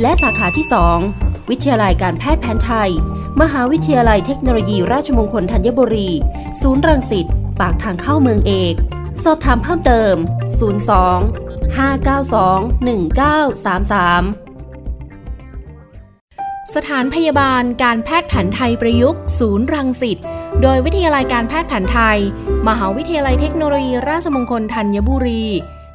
และสาขาที่ 2 วิทยาลัยการแพทย์แผนไทย มหาวิทยาลัยเทคโนโลยีราชมงคลธัญบุรี ศูนย์รังสิต ปากทางเข้าเมืองเอก สอบถามเพิ่มเติม 02 592 1933 สถานพยาบาลการแพทย์แผนไทยประยุกต์ ศูนย์รังสิต โดยวิทยาลัยการแพทย์แผนไทย มหาวิทยาลัยเทคโนโลยีราชมงคลธัญบุรี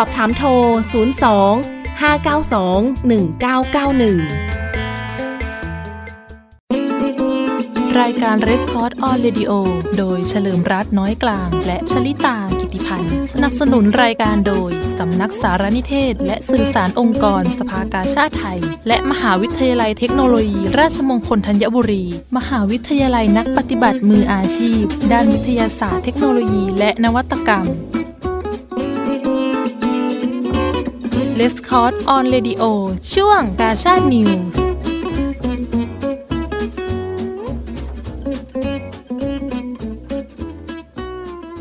สอบถามโทร 02 592 1991 รายการ r e s c o r d on Radio โดยเฉลิมรัตน์น้อยกลาง และชลิตากิติพันธ์ สนับสนุนรายการโดย สำนักสารนิเทศ และสื่อสารองค์กรสภากาชาติไทย และมหาวิทยาลัยเทคโนโลยี ราชมงคลธัญบุรี มหาวิทยาลัยนักปฏิบัติมืออาชีพ ด้านวิทยาศาสตร์เทคโนโลยี และนวัตกรรม Red Cross on Radio ช่วงกาชาด News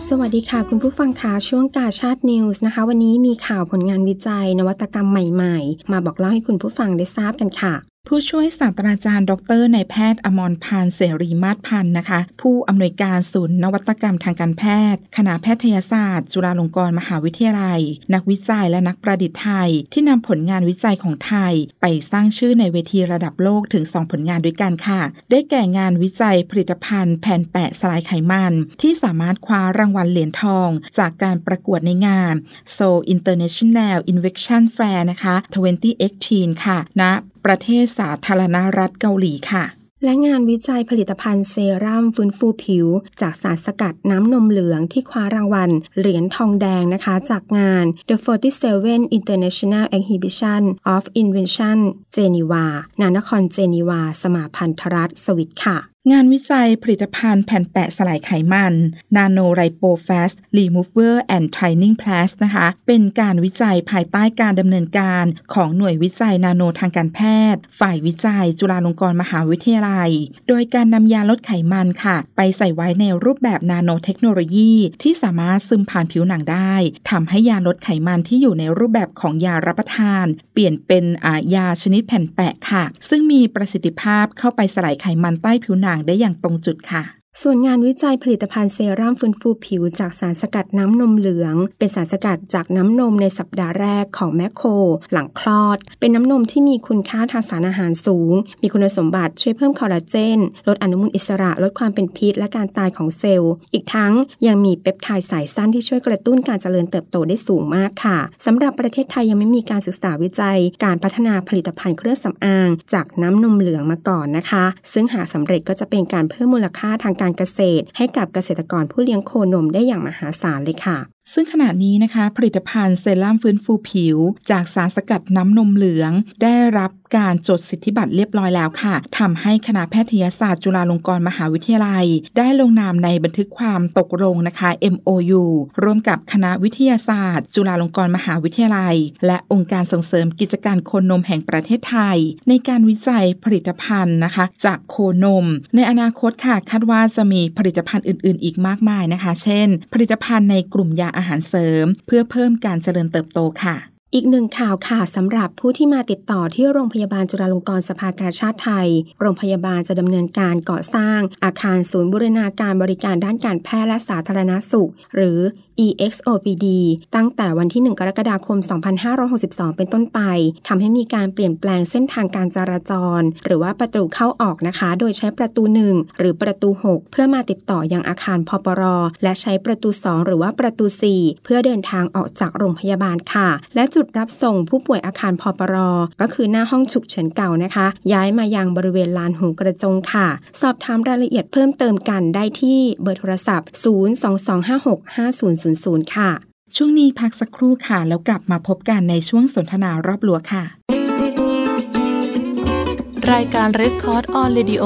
สวัสดีค่ะ คุณผู้ฟังคะช่วงกาชาด News นะคะ วันนี้มีข่าวผลงานวิจัยนวัตกรรมใหม่ ๆ มาบอกเล่าให้คุณผู้ฟังได้ทราบกันค่ะ ผู้ช่วยศาสตราจารย์ ดรนายแพทย์อมรพันธ์เสรีมาศพันธ์นะคะ ผู้อำนวยการศูนย์นวัตกรรมทางการแพทย์ คณะแพทยศาสตร์ จุฬาลงกรณ์มหาวิทยาลัย นักวิจัยและนักประดิษฐ์ไทย ที่นำผลงานวิจัยของไทย ไปสร้างชื่อในเวทีระดับโลกถึง 2 ผลงานด้วยกันค่ะ ได้แก่งานวิจัยผลิตภัณฑ์แผ่นแปะสลายไขมัน ที่สามารถคว้ารางวัลเหรียญทอง จากการประกวดในงาน Seoul International Invention Fair นะคะ 2018 ค่ะณ ประเทศสาธารณรัฐเกาหลีค่ะ และงานวิจัยผลิตภัณฑ์เซรั่มฟื้นฟูผิว จากสารสกัดน้ำนมเหลืองที่คว้ารางวัล เหรียญทองแดงนะคะ จากงาน The 47 International Exhibition of Invention Geneva นานครเจนีวา สมาพันธรัฐสวิตค่ะ งานวิจัยผลิตภัณฑ์แผ่นแปะสลายไขมัน Nano r i p o f a s t Remover and Training Plus นะคะ เป็นการวิจัยภายใต้การดำเนินการของหน่วยวิจัยนาโนทางการแพทย์ ฝ่ายวิจัยจุฬาลงกรณ์มหาวิทยาลัย โดยการนำยาลดไขมันค่ะ ไปใส่ไว้ในรูปแบบนาโนเทคโนโลยี ที่สามารถซึมผ่านผิวหนังได้ทำให้ยาลดไขมันที่อยู่ในรูปแบบของยารับประทาน เปลี่ยนเป็นายาชนิดแผ่นแปะค่ะ ซึ่งมีประสิทธิภาพเข้าไปสลายไขมันใต้ผิวหนังได้อย่างตรงจุดค่ะ ส่วนงานวิจัยผลิตภัณฑ์เซรั่มฟื้นฟูผิวจากสารสกัดน้ำนมเหลือง เป็นสารสกัดจากน้ำนมในสัปดาห์แรกของแมคโคร หลังคลอด เป็นน้ำนมที่มีคุณค่าทางสารอาหารสูง มีคุณสมบัติช่วยเพิ่มคอลลาเจน ลดอนุมูลอิสระ ลดความเป็นพิษ และการตายของเซลล์ อีกทั้งยังมีเปปไทด์สายสั้นที่ช่วยกระตุ้นการเจริญเติบโตได้สูงมากค่ะสำหรับประเทศไทยยังไม่มีการศึกษาวิจัย การพัฒนาผลิตภัณฑ์เครื่องสำอาง จากน้ำนมเหลืองมาก่อนนะคะ ซึ่งหากสำเร็จก็จะเป็นการเพิ่มมูลค่าทางการการเกษตร ให้กับเกษตรกรผู้เลี้ยงโคนมได้อย่างมหาศาลเลยค่ะ ซึ่งขณะนี้นะคะ ผลิตภัณฑ์เซรั่มฟื้นฟูผิว จากสารสกัดน้ำนมเหลือง ได้รับการจดสิทธิบัตรเรียบร้อยแล้วค่ะทำให้คณะแพทยศาสตร์จุฬาลงกรณ์มหาวิทยาลัย ได้ลงนามในบันทึกความตกลงนะคะ MOU ร่วมกับคณะวิทยาศาสตร์ จุฬาลงกรณ์มหาวิทยาลัย และองค์การส่งเสริมกิจการโคนมแห่งประเทศไทย ในการวิจัยผลิตภัณฑ์นะคะ จากโคนม ในอนาคตค่ะคาดว่าจะมีผลิตภัณฑ์อื่น ๆ อีกมากมายนะคะ เช่น ผลิตภัณฑ์ในกลุ่มยาอาหารเสริม เพื่อเพิ่มการเจริญเติบโตค่ะ อีกหนึ่งข่าวค่ะสำหรับผู้ที่มาติดต่อที่โรงพยาบาลจุฬาลงกรณ์สภากาชาติไทย โรงพยาบาลจะดำเนินการก่อสร้างอาคารศูนย์บูรณาการบริการด้านการแพทย์และสาธารณสุข หรือ EXOPD ตั้งแต่วันที่ 1 กรกฎาคม 2562 เป็นต้นไปทำให้มีการเปลี่ยนแปลงเส้นทางการจราจร หรือว่าประตูเข้าออกนะคะ โดยใช้ประตู 1 หรือประตู 6 เพื่อมาติดต่อยังอาคารพปร และใช้ประตู 2 หรือว่าประตู 4 เพื่อเดินทางออกจากโรงพยาบาลค่ะ และจุดรับส่งผู้ป่วยอาคารพปรก็คือหน้าห้องฉุกเฉินเก่านะคะ ย้ายมายังบริเวณลานหูกระจงค่ะ สอบถามรายละเอียดเพิ่มเติมกันได้ที่เบอร์โทรศัพท์ 022565000 ค่ะ ช่วงนี้พักสักครู่ค่ะ แล้วกลับมาพบกันในช่วงสนทนารอบลัวค่ะ รายการ r e s c o r d on Radio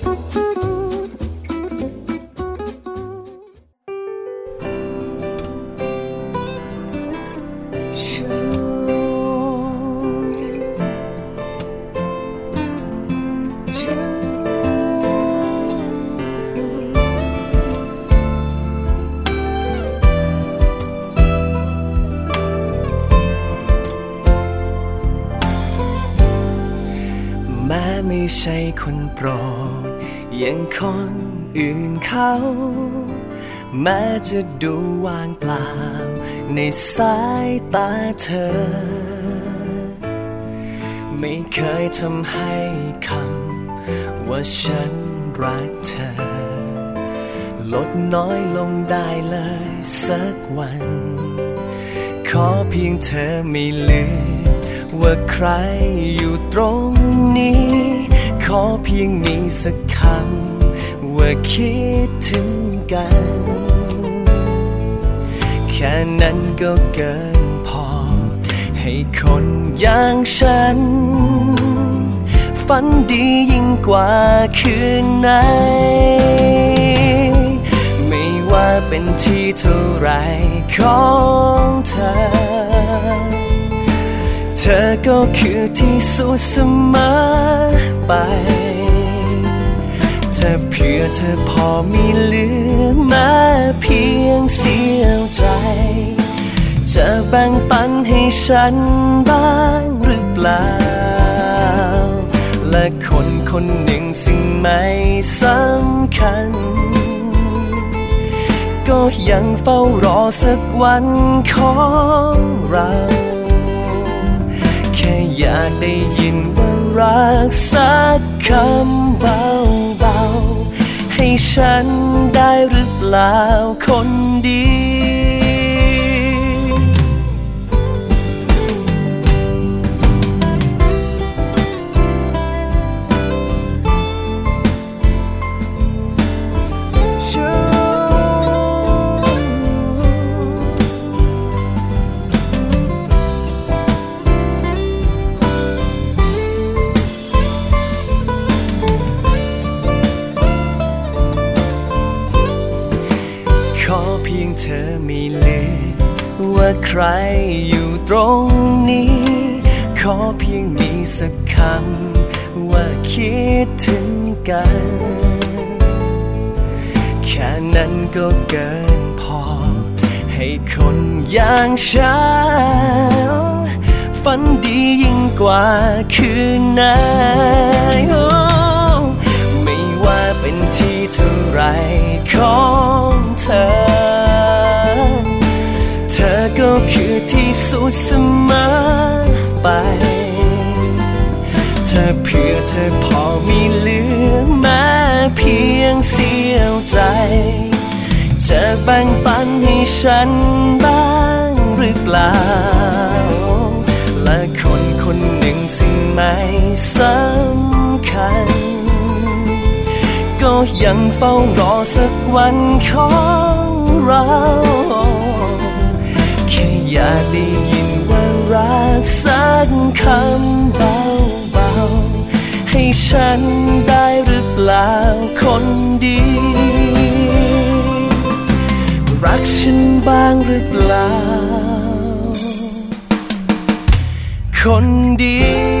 แม้จะดูว่างเปล่า ในสายตาเธอ ไม่เคยทำให้คำว่าฉันรักเธอ ลดน้อยลงได้เลยสักวัน ขอเพียงเธอไม่ลืมว่าใครอยู่ตรงนี้ ขอเพียงมีสักคำว่าคิดถึง กัน แค่นั้นก็เกินพอ ให้คนอย่างฉัน ฝันดียิ่งกว่าคืนไหน ไม่ว่าเป็นที่เท่าไรของเธอเธอก็คือที่สุดเสมอไปเธอเพื่อเธอพอมีเหลือ มาเพียงเสี้ยวใจ จะแบ่งปันให้ฉันบ้างหรือเปล่า และคนคนหนึ่งสิ่งไม่สำคัญ ก็ยังเฝ้ารอสักวันของเรา แค่อยากได้ยินว่ารักสักคำเบา ฉันได้หรือเปล่าคนดี เพียงเธอไม่เลืมว่าใครอยู่ตรงนี้ ขอเพียงมีสักคำว่าคิดถึงกัน แค่นั้นก็เกินพอ ให้คนอย่างฉันฝันดียิ่งกว่าคืนไหนโอ้ไม่ว่า เป็นที่เท่าไรของเธอ เธอก็คือที่สุดเสมอไป เธอเพื่อเธอพอมีเหลือแม้เพียงเสี้ยวใจ จะแบ่งปันให้ฉันบ้างหรือเปล่า และคนคนหนึ่งสิ่งไม่สำคัญ ยังเฝ้ารอสักวันของเราแค่อยากได้ยินว่ารักสักคำเบาๆให้ฉันได้หรือเปล่าคนดี รักฉันบ้างหรือเปล่า คนดี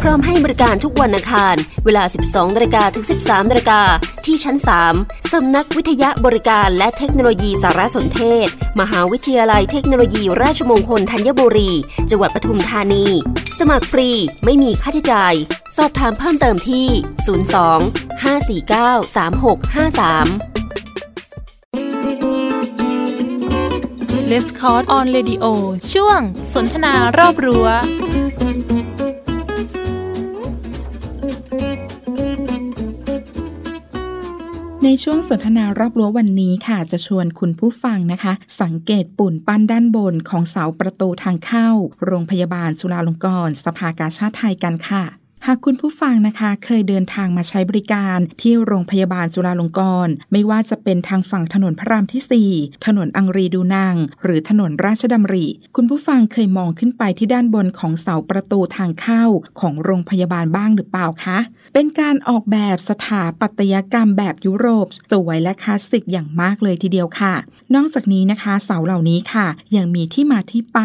พร้อมให้บริการทุกวันอังคาร เวลา 12นาฬิกาถึง 13นาฬิกาที่ชั้น 3 สำนักวิทยาบริการและเทคโนโลยีสารสนเทศ มหาวิทยาลัยเทคโนโลยีราชมงคลธัญบุรี จังหวัดปทุมธานี สมัครฟรี ไม่มีค่าใช้จ่าย สอบถามเพิ่มเติมที่ 02 549 3653เลสคอร์ on radio ช่วงสนทนารอบรั้ว ในช่วงสนทนารอบรั้ววันนี้ค่ะ จะชวนคุณผู้ฟังนะคะ สังเกตปุ่นปั้นด้านบนของเสาประตูทางเข้า โรงพยาบาลจุฬาลงกรณ์สภากาชาติไทยกันค่ะ หากคุณผู้ฟังนะคะเคยเดินทางมาใช้บริการที่โรงพยาบาลจุฬาลงกรณ์ไม่ว่าจะเป็นทางฝั่งถนนพระรามที่ 4 ถนนอังรีดูนางหรือถนนราชดำริ คุณผู้ฟังเคยมองขึ้นไปที่ด้านบนของเสาประตูทางเข้าของโรงพยาบาลบ้างหรือเปล่าคะ เป็นการออกแบบสถาปัตยกรรมแบบยุโรป สวยและคลาสสิกอย่างมากเลยทีเดียวค่ะ นอกจากนี้นะคะ เสาเหล่านี้ค่ะ ยังมีที่มาที่ไป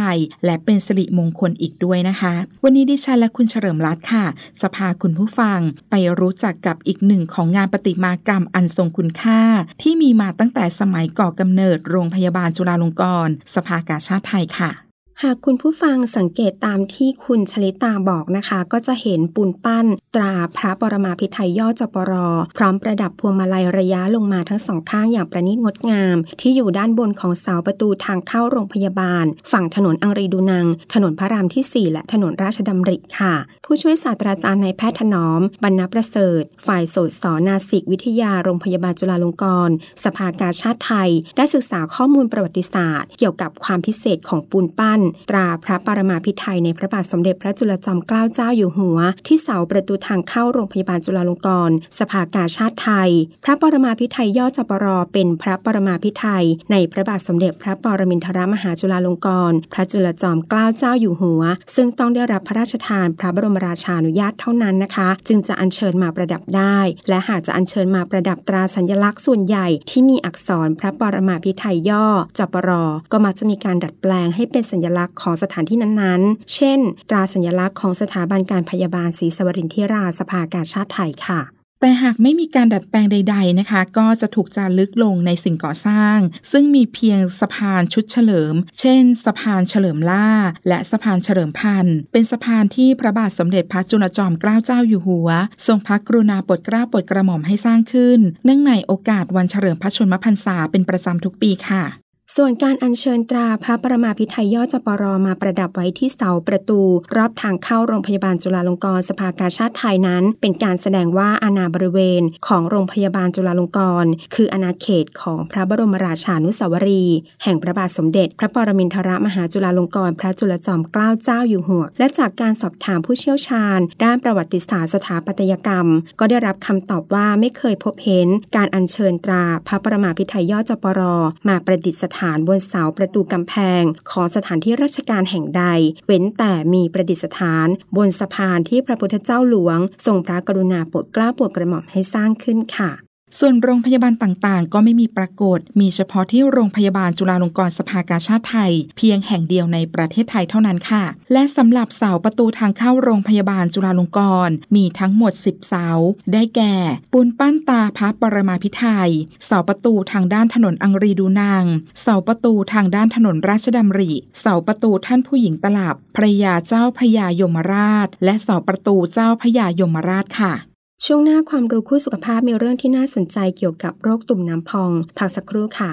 และเป็นสิริมงคลอีกด้วยนะคะ วันนี้ดิฉันและคุณเฉลิมรัตน์ค่ะจะพาคุณผู้ฟังไปรู้จักกับอีกหนึ่งของงานประติมากรรมอันทรงคุณค่า ที่มีมาตั้งแต่สมัยก่อกำเนิดโรงพยาบาลจุฬาลงกรณ์สภากาชาติไทยค่ะ หากคุณผู้ฟังสังเกตตามที่คุณชลิตาบอกนะคะ ก็จะเห็นปูนปั้น ตราพระปรมาภิไธยย่อจปรพร้อมประดับพวงมาลัยระยะลงมาทั้งสองข้างอย่างประณีตงดงาม ที่อยู่ด้านบนของเสาประตูทางเข้าโรงพยาบาล ฝั่งถนนอังรีดูนัง ถนนพระรามที่ 4 และถนนราชดำริค่ะ ผู้ช่วยศาสตราจารย์นายแพทย์ถนอม บรรณประเสริฐ ฝ่ายโสตสนาสิกวิทยาโรงพยาบาลจุฬาลงกรณ์สภากาชาติไทย ได้ศึกษาข้อมูลประวัติศาสตร์ เกี่ยวกับความพิเศษของปูนปั้นตราพระปรมาภิไธยในพระบาทสมเด็จพระจุลจอมเกล้าเจ้าอยู่หัว ที่เสาประตูทางเข้าโรงพยาบาลจุฬาลงกรณ์สภากาชาติไทย พระปรมาภิไธยย่อจปรเป็นพระปรมาภิไธยในพระบาทสมเด็จพระปรมินทรมหาจุฬาลงกรณ์พระจุลจอมเกล้าเจ้าอยู่หัว ซึ่งต้องได้รับพระราชทานพระบรมราชานุญาตเท่านั้นนะคะ จึงจะอัญเชิญมาประดับได้ และหากจะอัญเชิญมาประดับตราสัญลักษณ์ส่วนใหญ่ที่มีอักษรพระปรมาภิไธยย่อจปรก็มักจะมีการดัดแปลงให้เป็นสัญลักษณ์ของสถานที่นั้นๆ เช่น ตราสัญลักษณ์ของสถาบันการพยาบาลศรีสวรินทิราสภากาชาติไทยค่ะแต่หากไม่มีการดัดแปลงใด ๆนะคะ ก็จะถูกจารึกลงในสิ่งก่อสร้าง ซึ่งมีเพียงสะพานชุดเฉลิม เช่น สะพานเฉลิมล่า และสะพานเฉลิมพันธ์เป็นสะพานที่พระบาทสมเด็จพระจุลจอมเกล้าเจ้าอยู่หัว ทรงพระกรุณาโปรดเกล้าโปรดกระหม่อมให้สร้างขึ้น เนื่องในโอกาสวันเฉลิมพระชนมพรรษาเป็นประจำทุกปีค่ะ ส่วนการอัญเชิญตราพระประมาพิไทยยอดจปรมาประดับไว้ที่เสาประตู รอบทางเข้าโรงพยาบาลจุฬาลงกรณ์สภากาชาติไทยนั้น เป็นการแสดงว่าอาณาบริเวณของโรงพยาบาลจุฬาลงกรณ์คืออาณาเขตของพระบรมราชานุสาวรี แห่งพระบาทสมเด็จ พระปรมินทรมหาจุฬาลงกรณ์พระจุลจอมเกล้าเจ้าอยู่หัว และจากการสอบถามผู้เชี่ยวชาญ ด้านประวัติศาสตร์สถาปัตยกรรม ก็ได้รับคำตอบว่าไม่เคยพบเห็น การอัญเชิญตราพระประมาพิไทยยอดจปรมาประดิษฐานบนเสาประตูกำแพง ของสถานที่ราชการแห่งใด เว้นแต่มีประดิษฐาน บนสะพานที่พระพุทธเจ้าหลวง ทรงพระกรุณาโปรดเกล้าโปรดกระหม่อมให้สร้างขึ้นค่ะ ส่วนโรงพยาบาลต่างๆ ก็ไม่มีปรากฏ มีเฉพาะที่โรงพยาบาลจุฬาลงกรณ์สภากาชาติไทย เพียงแห่งเดียวในประเทศไทยเท่านั้นค่ะ และสำหรับเสาประตูทางเข้าโรงพยาบาลจุฬาลงกรณ์มีทั้งหมด 10 เสา ได้แก่ ปูนปั้นตาพระปรมาภิไธยเสาประตูทางด้านถนนอังรีดูนาง เสาประตูทางด้านถนนราชดำริ เสาประตูท่านผู้หญิงตลับพระยาเจ้าพระยายมราช และเสาประตูเจ้าพระยายมราชค่ะ ช่วงหน้าความรู้คู่สุขภาพมีเรื่องที่น่าสนใจเกี่ยวกับโรคตุ่มน้ำพอง พักสักครู่ค่ะ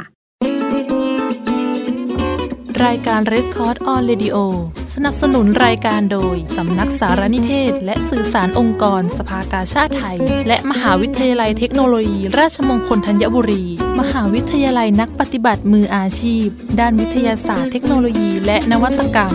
รายการ r e s c o r d on Radio สนับสนุนรายการโดย สำนักสารนิเทศ และสื่อสารองค์กร สภากาชาติไทย และมหาวิทยาลัยเทคโนโลยี ราชมงคลธัญบุรี มหาวิทยาลัยนักปฏิบัติมืออาชีพ ด้านวิทยาศาสตร์เทคโนโลยี และนวัตกรรม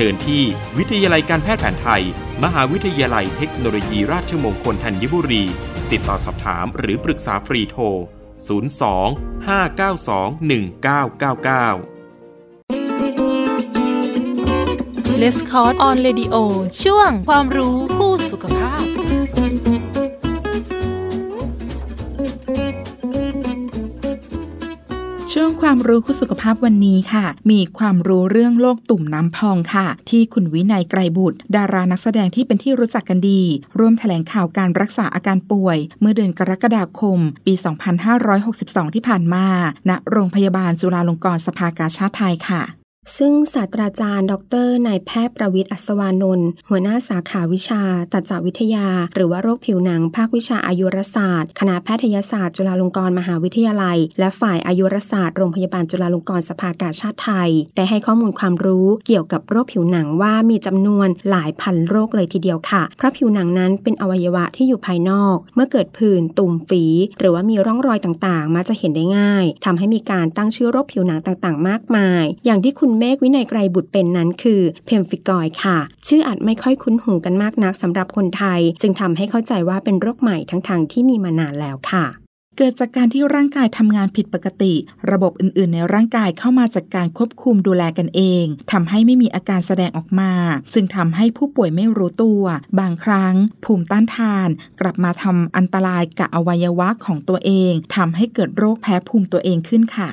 เชิญที่วิทยาลัยการแพทย์แผนไทย มหาวิทยาลัยเทคโนโลยีราชมงคลธัญบุรี ติดต่อสอบถามหรือปรึกษาฟรีโทร 02 592 1999 Red Cross on Radio ช่วงความรู้คู่สุขภาพ ช่วงความรู้คุณสุขภาพวันนี้ค่ะ มีความรู้เรื่องโรคตุ่มน้ำพองค่ะ ที่คุณวินัยไกรบุตร ดารานักแสดงที่เป็นที่รู้จักกันดี ร่วมแถลงข่าวการรักษาอาการป่วย เมื่อเดือนกรกฎาคม ปี 2562 ที่ผ่านมาณโรงพยาบาลจุฬาลงกรณ์สภากาชาติไทยค่ะ ซึ่งศาสตราจารย์ ดรนายแพทย์ประวิทย์อัศวานนท์หัวหน้าสาขาวิชาตัจวิทยา หรือว่าโรคผิวหนัง ภาควิชาอายุรศาสตร์ คณะแพทยศาสตร์ จุฬาลงกรณ์มหาวิทยาลัย และฝ่ายอายุรศาสตร์โรงพยาบาลจุฬาลงกรณ์สภากาชาติไทย ได้ให้ข้อมูลความรู้เกี่ยวกับโรคผิวหนังว่ามีจำนวนหลายพันโรคเลยทีเดียวค่ะ เพราะผิวหนังนั้นเป็นอวัยวะที่อยู่ภายนอก เมื่อเกิดผื่นตุ่มฝี หรือว่ามีร่องรอยต่างๆมาจะเห็นได้ง่ายทำให้มีการตั้งชื่อโรคผิวหนังต่างๆ มากมาย อย่างที่คุณเมฆวินัยไกรบุตรเป็นนั้นคือเพมฟิกอยค่ะ ชื่ออาจไม่ค่อยคุ้นหูกันมากนักสำหรับคนไทย จึงทำให้เข้าใจว่าเป็นโรคใหม่ทั้งทางที่มีมานานแล้วค่ะเกิดจากการที่ร่างกายทำงานผิดปกติ ระบบอื่นๆ ในร่างกายเข้ามาจากการควบคุมดูแลกันเองทำให้ไม่มีอาการแสดงออกมา ซึ่งทำให้ผู้ป่วยไม่รู้ตัว บางครั้ง ภูมิต้านทาน กลับมาทำอันตรายกับอวัยวะของตัวเองทำให้เกิดโรคแพ้ภูมิตัวเองขึ้นค่ะ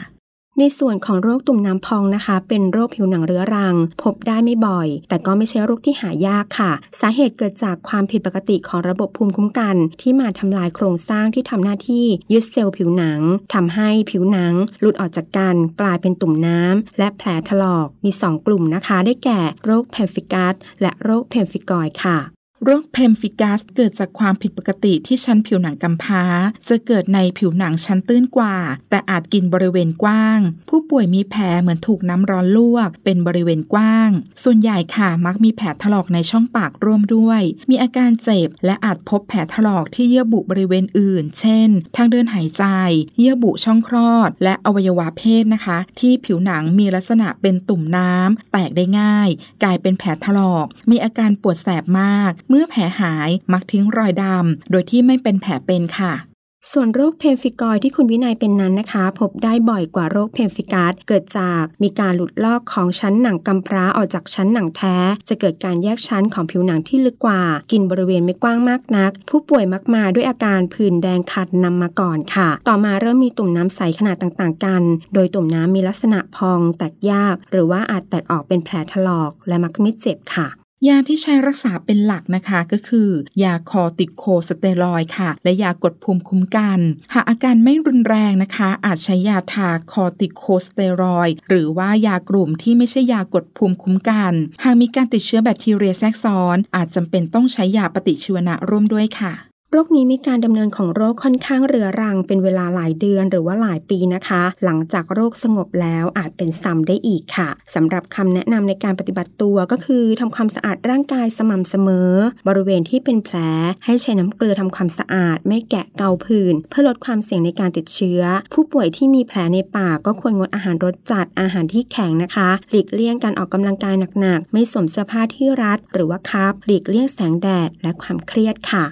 ในส่วนของโรคตุ่มน้ำพองนะคะ เป็นโรคผิวหนังเรื้อรัง พบได้ไม่บ่อย แต่ก็ไม่ใช่โรคที่หายากค่ะ สาเหตุเกิดจากความผิดปกติของระบบภูมิคุ้มกัน ที่มาทำลายโครงสร้างที่ทำหน้าที่ยึดเซลล์ผิวหนังทำให้ผิวหนัง หลุดออกจากกัน กลายเป็นตุ่มน้ำและแผลถลอกมี 2 กลุ่มนะคะ ได้แก่โรคเพมฟิกัสและโรคเพมฟิกอยด์ค่ะ โรคเพมฟิกัสเกิดจากความผิดปกติที่ชั้นผิวหนังกำพร้า จะเกิดในผิวหนังชั้นตื้นกว่า แต่อาจกินบริเวณกว้าง ผู้ป่วยมีแผลเหมือนถูกน้ำร้อนลวก เป็นบริเวณกว้าง ส่วนใหญ่ค่ะมักมีแผลถลอกในช่องปากร่วมด้วย มีอาการเจ็บ และอาจพบแผลถลอกที่เยื่อบุบริเวณอื่น เช่น ทางเดินหายใจ เยื่อบุช่องคลอด และอวัยวะเพศนะคะ ที่ผิวหนังมีลักษณะเป็นตุ่มน้ำแตกได้ง่าย กลายเป็นแผลถลอก มีอาการปวดแสบมากเมื่อแผลหายมักทิ้งรอยดำโดยที่ไม่เป็นแผลเป็นค่ะส่วนโรคเพมฟิกอยด์ที่คุณวินัยเป็นนั้นนะคะ พบได้บ่อยกว่าโรคเพมฟิกัสเกิดจากมีการหลุดลอกของชั้นหนังกำพร้าออกจากชั้นหนังแท้ จะเกิดการแยกชั้นของผิวหนังที่ลึกกว่า กินบริเวณไม่กว้างมากนัก ผู้ป่วยมักมาด้วยอาการผื่นแดงขัดนำมาก่อนค่ะ ต่อมาเริ่มมีตุ่มน้ำใสขนาดต่างๆ กัน โดยตุ่มน้ำมีลักษณะพองแตกยาก หรือว่าอาจแตกออกเป็นแผลถลอก และมักไม่เจ็บค่ะ ยาที่ใช้รักษาเป็นหลักนะคะก็คือ ยาคอติโคสเตียรอยค่ะ และยากดภูมิคุ้มกัน หากอาการไม่รุนแรงนะคะ อาจใช้ยาทาคอติโคสเตียรอยหรือว่ายากลุ่มที่ไม่ใช่ยากดภูมิคุ้มกัน หากมีการติดเชื้อแบคทีเรียแทรกซ้อน อาจจำเป็นต้องใช้ยาปฏิชีวนะร่วมด้วยค่ะ โรคนี้มีการดำเนินของโรคค่อนข้างเรื้อรังเป็นเวลาหลายเดือนหรือว่าหลายปีนะคะ หลังจากโรคสงบแล้วอาจเป็นซ้ำได้อีกค่ะสำหรับคำแนะนำในการปฏิบัติตัวก็คือทำความสะอาดร่างกายสม่ำเสมอ บริเวณที่เป็นแผล ให้ใช้น้ำเกลือทำความสะอาด ไม่แกะเกาผื่นเพื่อลดความเสี่ยงในการติดเชื้อ ผู้ป่วยที่มีแผลในปากก็ควรงดอาหารรสจัดอาหารที่แข็งนะคะหลีกเลี่ยงการออกกำลังกายหนักๆไม่สวมเสื้อผ้าที่รัด หรือว่าคับหลีกเลี่ยงแสงแดดและความเครียดค่ะ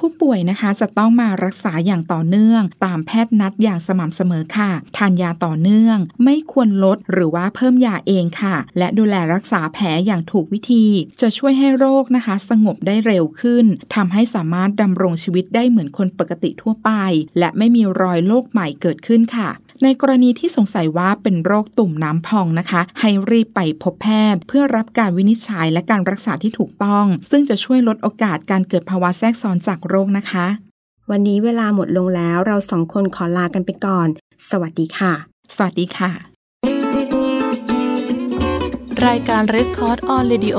ผู้ป่วยนะคะจะต้องมารักษาอย่างต่อเนื่อง ตามแพทย์นัดอย่างสม่ำเสมอค่ะ ทานยาต่อเนื่อง ไม่ควรลดหรือว่าเพิ่มยาเองค่ะ และดูแลรักษาแผลอย่างถูกวิธี จะช่วยให้โรคนะคะ สงบได้เร็วขึ้นทำให้สามารถดำรงชีวิตได้เหมือนคนปกติทั่วไป และไม่มีรอยโรคใหม่เกิดขึ้นค่ะ ในกรณีที่สงสัยว่าเป็นโรคตุ่มน้ำพองนะคะ ให้รีบไปพบแพทย์ เพื่อรับการวินิจฉัยและการรักษาที่ถูกต้อง ซึ่งจะช่วยลดโอกาสการเกิดภาวะแทรกซ้อนจากโรคนะคะ วันนี้เวลาหมดลงแล้วเราสองคนขอลากันไปก่อน สวัสดีค่ะ สวัสดีค่ะ รายการ r e s c o r d on Radio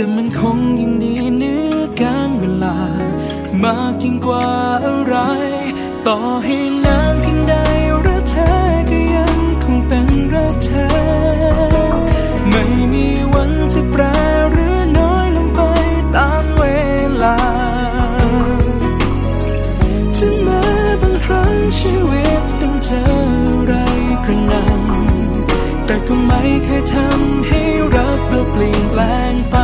จะมันคงยิ่งนี้เนื้อการเวลา มากยิ่งกว่าอะไร ต่อให้นานเพียงใดรักเธอก็ยังคงเป็นรักเธอ ไม่มีวันจะแปรหรือน้อยลงไปตามเวลาถึงแม้บางครั้งชีวิตต้องเจออะไรกระหนำแต่ก็ไม่เคยทำให้รักเราเปลี่ยนแปลงไป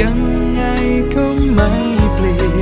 ยังไงก็ไม่เปลี่ยน